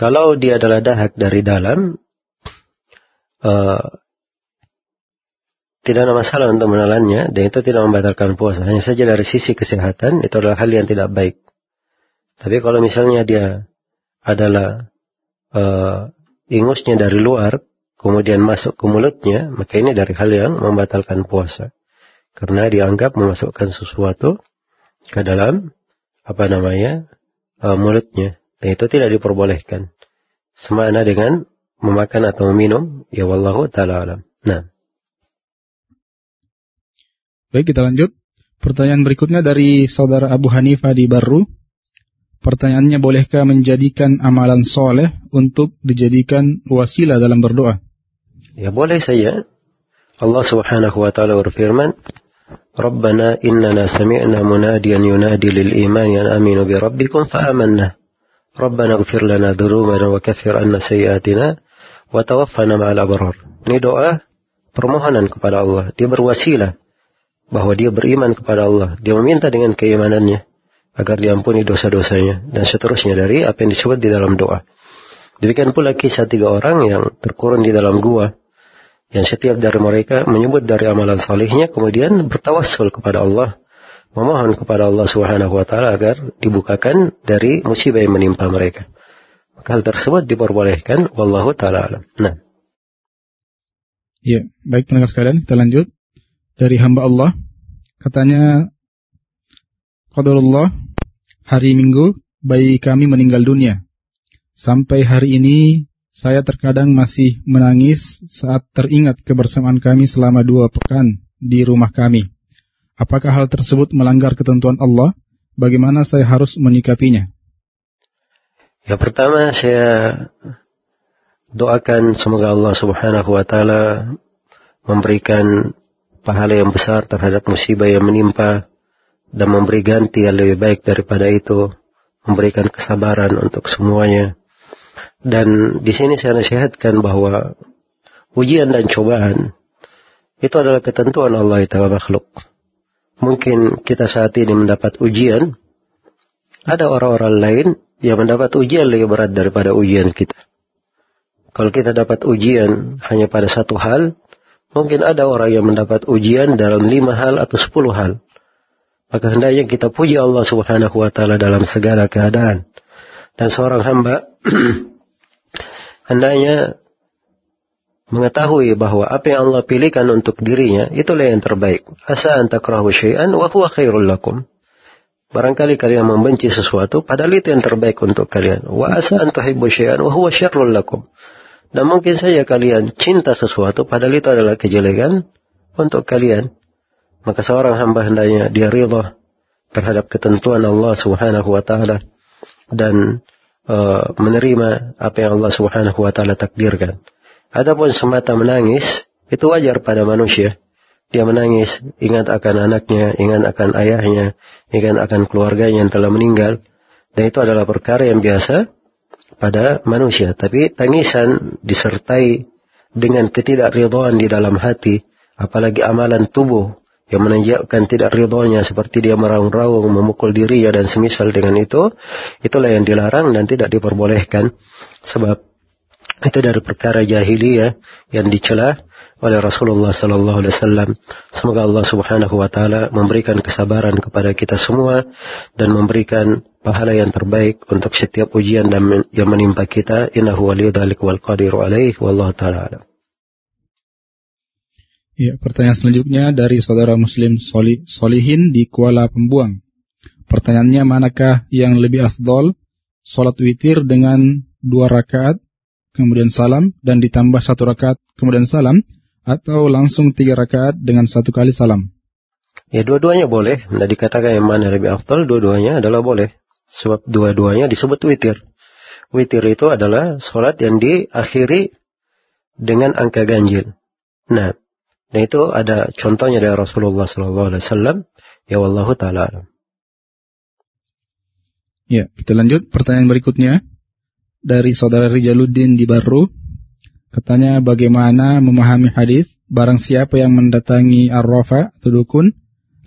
Kalau dia adalah dahak dari dalam, uh, tidak ada masalah untuk menelannya dan itu tidak membatalkan puasa. Hanya saja dari sisi kesehatan itu adalah hal yang tidak baik. Tapi kalau misalnya dia adalah uh, ingusnya dari luar kemudian masuk ke mulutnya, maka ini dari hal yang membatalkan puasa. Karena dianggap memasukkan sesuatu ke dalam apa namanya uh, mulutnya dan itu tidak diperbolehkan. Semana dengan memakan atau meminum, ya wallahu taala alam. Nah. Baik, kita lanjut. Pertanyaan berikutnya dari saudara Abu Hanifah di Baru. Pertanyaannya, bolehkah menjadikan amalan soleh untuk dijadikan wasilah dalam berdoa? Ya boleh saja. Allah subhanahu wa ta'ala berfirman, Rabbana innana sami'na munadiyan yunadi lil bi rabbikum fa'amanna. Rabbana gfir lana dhurubana wa kafir anna sayiatina wa tawaffana ma'al abrar. Ini doa permohonan kepada Allah. Dia berwasilah bahwa dia beriman kepada Allah. Dia meminta dengan keimanannya agar diampuni dosa-dosanya dan seterusnya dari apa yang disebut di dalam doa. Demikian pula kisah tiga orang yang terkurun di dalam gua yang setiap dari mereka menyebut dari amalan salihnya kemudian bertawassul kepada Allah memohon kepada Allah Subhanahu wa taala agar dibukakan dari musibah yang menimpa mereka. Hal tersebut diperbolehkan wallahu taala alam. Nah. Ya, baik pendengar sekalian, kita lanjut dari hamba Allah. Katanya, Qadarullah, hari Minggu, bayi kami meninggal dunia. Sampai hari ini, saya terkadang masih menangis saat teringat kebersamaan kami selama dua pekan di rumah kami. Apakah hal tersebut melanggar ketentuan Allah? Bagaimana saya harus menyikapinya? Ya pertama saya doakan semoga Allah Subhanahu wa taala memberikan pahala yang besar terhadap musibah yang menimpa dan memberi ganti yang lebih baik daripada itu, memberikan kesabaran untuk semuanya. Dan di sini saya nasihatkan bahwa ujian dan cobaan itu adalah ketentuan Allah itu makhluk. Mungkin kita saat ini mendapat ujian, ada orang-orang lain yang mendapat ujian lebih berat daripada ujian kita. Kalau kita dapat ujian hanya pada satu hal, Mungkin ada orang yang mendapat ujian dalam lima hal atau sepuluh hal. Maka hendaknya kita puji Allah subhanahu wa ta'ala dalam segala keadaan. Dan seorang hamba hendaknya mengetahui bahwa apa yang Allah pilihkan untuk dirinya itulah yang terbaik. Asa antakrahu syai'an wa huwa khairul lakum. Barangkali kalian membenci sesuatu padahal itu yang terbaik untuk kalian. Wa asa antuhibbu syai'an wa huwa syarrul lakum. Dan mungkin saja kalian cinta sesuatu padahal itu adalah kejelekan untuk kalian. Maka seorang hamba hendaknya dia rida terhadap ketentuan Allah Subhanahu wa taala dan uh, menerima apa yang Allah Subhanahu wa taala takdirkan. Adapun semata menangis itu wajar pada manusia. Dia menangis, ingat akan anaknya, ingat akan ayahnya, ingat akan keluarganya yang telah meninggal. Dan itu adalah perkara yang biasa pada manusia. Tapi tangisan disertai dengan ketidakridhaan di dalam hati, apalagi amalan tubuh yang menunjukkan tidak ridhonya seperti dia meraung-raung, memukul dirinya dan semisal dengan itu, itulah yang dilarang dan tidak diperbolehkan. Sebab itu dari perkara jahiliyah yang dicela oleh Rasulullah sallallahu alaihi wasallam. Semoga Allah Subhanahu wa taala memberikan kesabaran kepada kita semua dan memberikan pahala yang terbaik untuk setiap ujian dan yang menimpa kita. Innahu wal qadiru alaihi wallahu taala. Ya, pertanyaan selanjutnya dari saudara Muslim Soli, Solihin di Kuala Pembuang. Pertanyaannya, manakah yang lebih afdol? Salat witir dengan dua rakaat, kemudian salam, dan ditambah satu rakaat, kemudian salam, atau langsung tiga rakaat dengan satu kali salam? Ya, dua-duanya boleh. Nah, dikatakan yang mana lebih afdol, dua-duanya adalah boleh. Sebab dua-duanya disebut witir. Witir itu adalah salat yang diakhiri dengan angka ganjil. Nah, dan itu ada contohnya dari Rasulullah Sallallahu Alaihi Wasallam. Ya Allah Taala. Ya, kita lanjut pertanyaan berikutnya dari saudara Rijaluddin di Baru. Katanya bagaimana memahami hadis barang siapa yang mendatangi Ar-Rafa atau dukun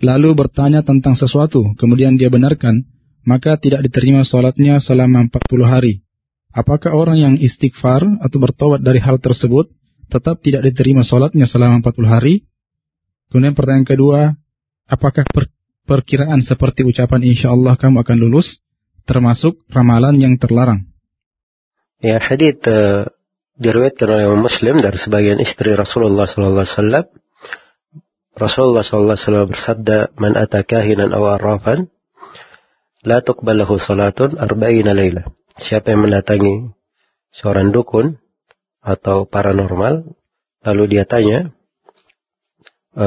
lalu bertanya tentang sesuatu kemudian dia benarkan maka tidak diterima sholatnya selama 40 hari. Apakah orang yang istighfar atau bertobat dari hal tersebut tetap tidak diterima sholatnya selama 40 hari. Kemudian pertanyaan kedua, apakah per perkiraan seperti ucapan insya Allah kamu akan lulus termasuk ramalan yang terlarang? Ya, hadith uh, diriwayatkan oleh Muslim dari sebagian istri Rasulullah sallallahu alaihi wasallam. Rasulullah sallallahu alaihi wasallam bersabda, "Man ata kahinan aw arrafan, la tuqbal lahu salatun arba'ina laila." Siapa yang mendatangi seorang dukun atau paranormal, lalu dia tanya, e,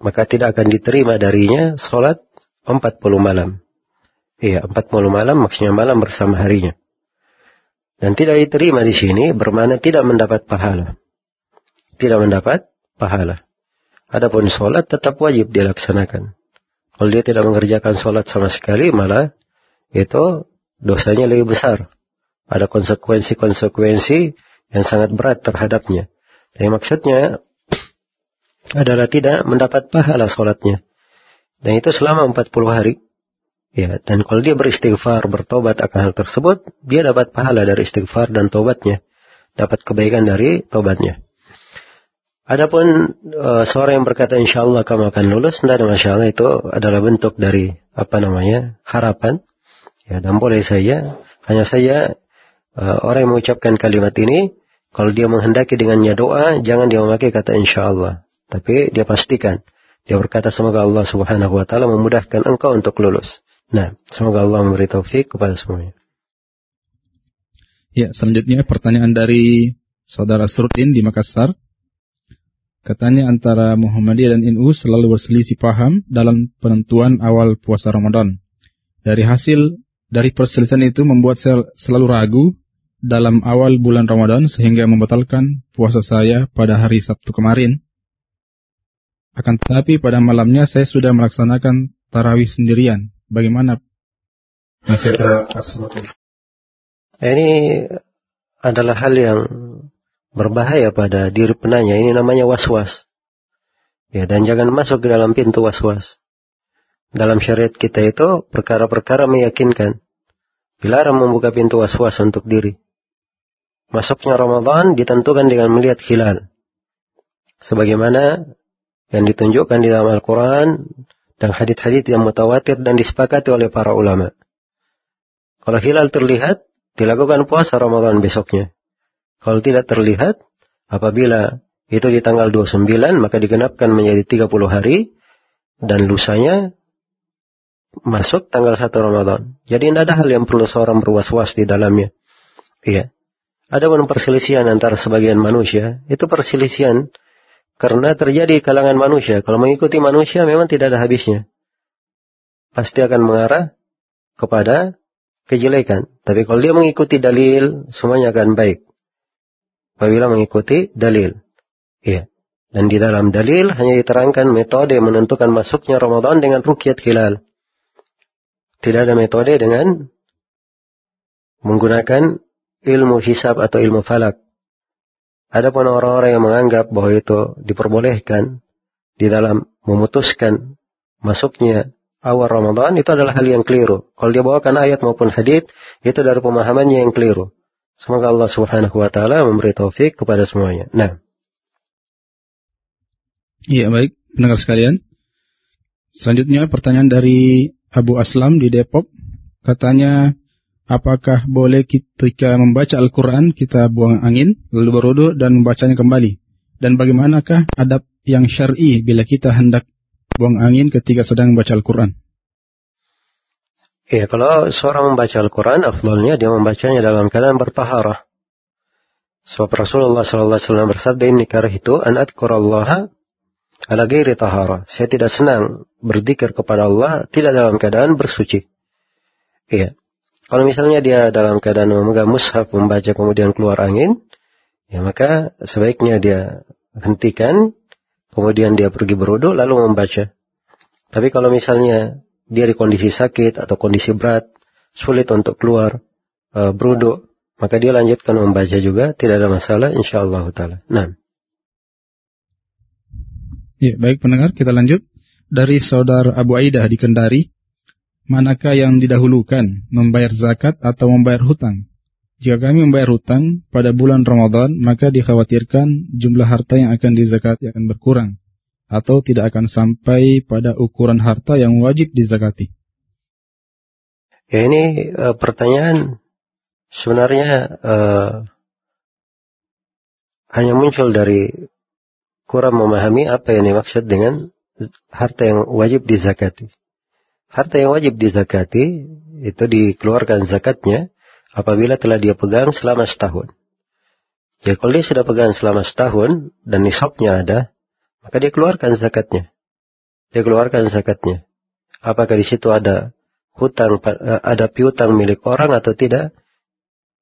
maka tidak akan diterima darinya sholat 40 malam. Iya, 40 malam maksudnya malam bersama harinya. Dan tidak diterima di sini bermakna tidak mendapat pahala. Tidak mendapat pahala. Adapun sholat tetap wajib dilaksanakan. Kalau dia tidak mengerjakan sholat sama sekali, malah itu dosanya lebih besar. Ada konsekuensi-konsekuensi yang sangat berat terhadapnya. Tapi maksudnya adalah tidak mendapat pahala sholatnya. Dan itu selama 40 hari. Ya, dan kalau dia beristighfar, bertobat akan hal tersebut, dia dapat pahala dari istighfar dan tobatnya. Dapat kebaikan dari tobatnya. Adapun uh, seorang yang berkata insya Allah kamu akan lulus, tidak ada masalah itu adalah bentuk dari apa namanya harapan. Ya, dan boleh saja, hanya saja uh, orang yang mengucapkan kalimat ini kalau dia menghendaki dengannya doa, jangan dia memakai kata insya Allah. Tapi dia pastikan. Dia berkata semoga Allah subhanahu wa ta'ala memudahkan engkau untuk lulus. Nah, semoga Allah memberi taufik kepada semuanya. Ya, selanjutnya pertanyaan dari saudara Srudin di Makassar. Katanya antara Muhammadiyah dan NU selalu berselisih paham dalam penentuan awal puasa Ramadan. Dari hasil dari perselisihan itu membuat saya selalu ragu dalam awal bulan Ramadan sehingga membatalkan puasa saya pada hari Sabtu kemarin. Akan tetapi pada malamnya saya sudah melaksanakan tarawih sendirian. Bagaimana nasihat kasus Ini adalah hal yang berbahaya pada diri penanya. Ini namanya was-was. Ya, dan jangan masuk ke dalam pintu was-was. Dalam syariat kita itu perkara-perkara meyakinkan. Dilarang membuka pintu was-was untuk diri. Masuknya Ramadan ditentukan dengan melihat hilal. Sebagaimana yang ditunjukkan di dalam Al-Quran dan hadith-hadith yang mutawatir dan disepakati oleh para ulama. Kalau hilal terlihat, dilakukan puasa Ramadan besoknya. Kalau tidak terlihat, apabila itu di tanggal 29, maka digenapkan menjadi 30 hari, dan lusanya masuk tanggal 1 Ramadan. Jadi tidak ada hal yang perlu seorang berwas-was di dalamnya. Iya. Ada pun perselisihan antara sebagian manusia, itu perselisihan karena terjadi kalangan manusia. Kalau mengikuti manusia memang tidak ada habisnya. pasti akan mengarah kepada kejelekan. Tapi kalau dia mengikuti dalil, semuanya akan baik. Apabila mengikuti dalil. Iya. Dan di dalam dalil hanya diterangkan metode menentukan masuknya Ramadan dengan rukyat hilal. Tidak ada metode dengan menggunakan ilmu hisab atau ilmu falak. Adapun orang-orang yang menganggap bahwa itu diperbolehkan di dalam memutuskan masuknya awal Ramadan itu adalah hal yang keliru. Kalau dia bawakan ayat maupun hadith itu dari pemahamannya yang keliru. Semoga Allah Subhanahu wa taala memberi taufik kepada semuanya. Nah. Iya, baik, pendengar sekalian. Selanjutnya pertanyaan dari Abu Aslam di Depok. Katanya, apakah boleh ketika membaca Al-Quran kita buang angin, lalu berudu dan membacanya kembali? Dan bagaimanakah adab yang syar'i bila kita hendak buang angin ketika sedang membaca Al-Quran? Ya, kalau seorang membaca Al-Quran, afdalnya dia membacanya dalam keadaan bertaharah. Sebab Rasulullah SAW bersabda, ini karah itu, an adkurallaha ala gairi tahara. Saya tidak senang berzikir kepada Allah, tidak dalam keadaan bersuci. Iya. Kalau misalnya dia dalam keadaan memegang mushaf, membaca kemudian keluar angin, ya maka sebaiknya dia hentikan, kemudian dia pergi berudu lalu membaca. Tapi kalau misalnya dia di kondisi sakit atau kondisi berat, sulit untuk keluar uh, berudu, maka dia lanjutkan membaca juga, tidak ada masalah insyaallah taala. Nah. Ya, baik pendengar, kita lanjut dari saudara Abu Aidah di Kendari. Manakah yang didahulukan, membayar zakat atau membayar hutang? Jika kami membayar hutang pada bulan Ramadan, maka dikhawatirkan jumlah harta yang akan dizakati akan berkurang atau tidak akan sampai pada ukuran harta yang wajib dizakati. Ya ini uh, pertanyaan sebenarnya uh, hanya muncul dari kurang memahami apa yang dimaksud dengan harta yang wajib dizakati. Harta yang wajib dizakati itu dikeluarkan zakatnya apabila telah dia pegang selama setahun. Jadi kalau dia sudah pegang selama setahun dan nisabnya ada, maka dia keluarkan zakatnya. Dia keluarkan zakatnya. Apakah di situ ada hutang, ada piutang milik orang atau tidak?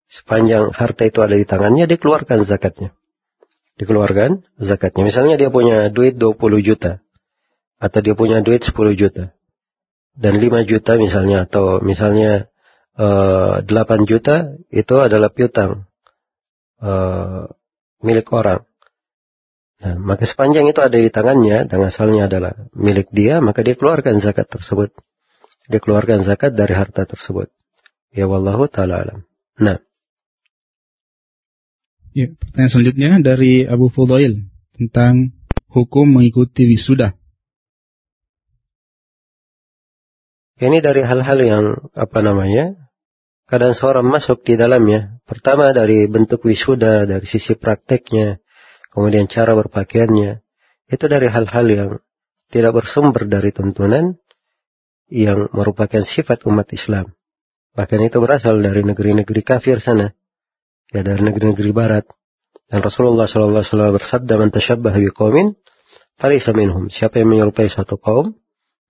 Sepanjang harta itu ada di tangannya, dia keluarkan zakatnya. Dikeluarkan zakatnya. Misalnya dia punya duit 20 juta. Atau dia punya duit 10 juta. Dan 5 juta misalnya. Atau misalnya 8 eh, juta itu adalah piutang uh, milik orang. Nah, maka sepanjang itu ada di tangannya dan asalnya adalah milik dia, maka dia keluarkan zakat tersebut. Dia keluarkan zakat dari harta tersebut. Ya wallahu taala alam. Nah. Ya, pertanyaan selanjutnya dari Abu Fudail tentang hukum mengikuti wisuda. Ini dari hal-hal yang apa namanya kadang seorang masuk di dalamnya. Pertama dari bentuk wisuda, dari sisi prakteknya, kemudian cara berpakaiannya. Itu dari hal-hal yang tidak bersumber dari tuntunan yang merupakan sifat umat Islam. Bahkan itu berasal dari negeri-negeri kafir sana. Ya dari negeri-negeri barat. Dan Rasulullah SAW bersabda, Man tashabbah biqawmin, falisa minhum. Siapa yang menyerupai suatu kaum,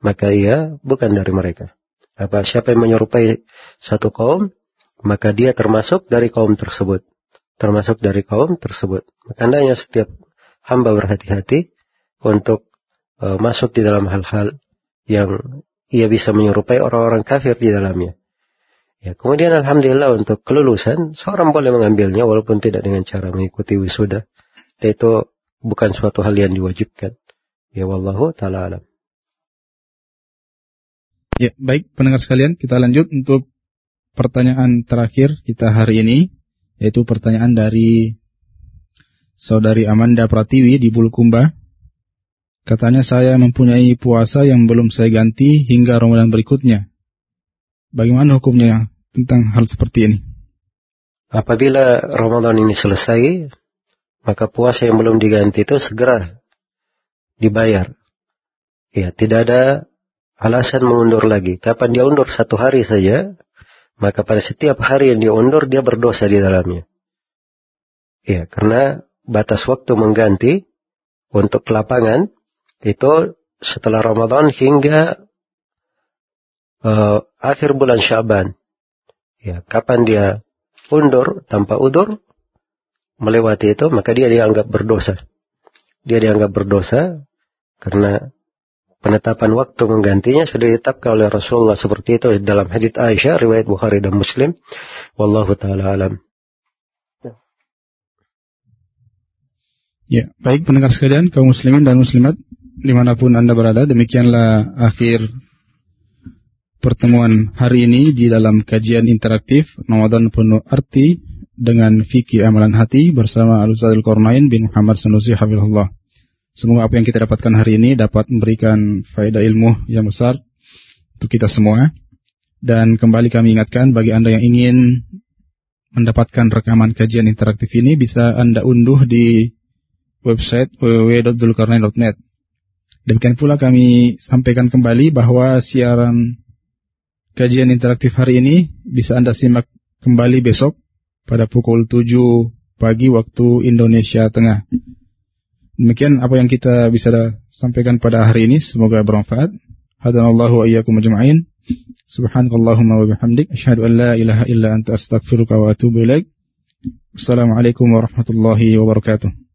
maka ia bukan dari mereka. Apa siapa yang menyerupai satu kaum maka dia termasuk dari kaum tersebut. Termasuk dari kaum tersebut. Maka hendaknya setiap hamba berhati-hati untuk uh, masuk di dalam hal-hal yang ia bisa menyerupai orang-orang kafir di dalamnya. Ya kemudian alhamdulillah untuk kelulusan seorang boleh mengambilnya walaupun tidak dengan cara mengikuti wisuda. Itu bukan suatu hal yang diwajibkan. Ya wallahu taala alam Ya, baik pendengar sekalian, kita lanjut untuk pertanyaan terakhir kita hari ini, yaitu pertanyaan dari Saudari Amanda Pratiwi di Bulukumba. Katanya saya mempunyai puasa yang belum saya ganti hingga Ramadan berikutnya. Bagaimana hukumnya tentang hal seperti ini? Apabila Ramadan ini selesai, maka puasa yang belum diganti itu segera dibayar. Ya, tidak ada alasan mengundur lagi. Kapan dia undur satu hari saja, maka pada setiap hari yang dia undur, dia berdosa di dalamnya. Ya, karena batas waktu mengganti untuk lapangan itu setelah Ramadan hingga uh, akhir bulan Syaban. Ya, kapan dia undur tanpa udur melewati itu, maka dia dianggap berdosa. Dia dianggap berdosa karena penetapan waktu menggantinya sudah ditetapkan oleh Rasulullah seperti itu dalam hadits Aisyah riwayat Bukhari dan Muslim. Wallahu taala alam. Ya, baik pendengar sekalian, kaum muslimin dan muslimat di mana pun anda berada, demikianlah akhir pertemuan hari ini di dalam kajian interaktif Ramadan penuh arti dengan fikih amalan hati bersama Al-Ustaz Al-Qarnain bin Muhammad Sanusi Hafizullah. Semoga apa yang kita dapatkan hari ini dapat memberikan faedah ilmu yang besar untuk kita semua. Dan kembali kami ingatkan bagi Anda yang ingin mendapatkan rekaman kajian interaktif ini bisa Anda unduh di website www.zulkarnain.net. Demikian pula kami sampaikan kembali bahwa siaran kajian interaktif hari ini bisa Anda simak kembali besok pada pukul 7 pagi waktu Indonesia Tengah. Demikian apa yang kita bisa sampaikan pada hari ini semoga bermanfaat. Hadanallahu wa iyyakum ajma'in. Subhanakallahumma wa bihamdik asyhadu an la ilaha illa anta astaghfiruka wa atubu ilaik. Wassalamualaikum warahmatullahi wabarakatuh.